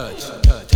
touch, touch.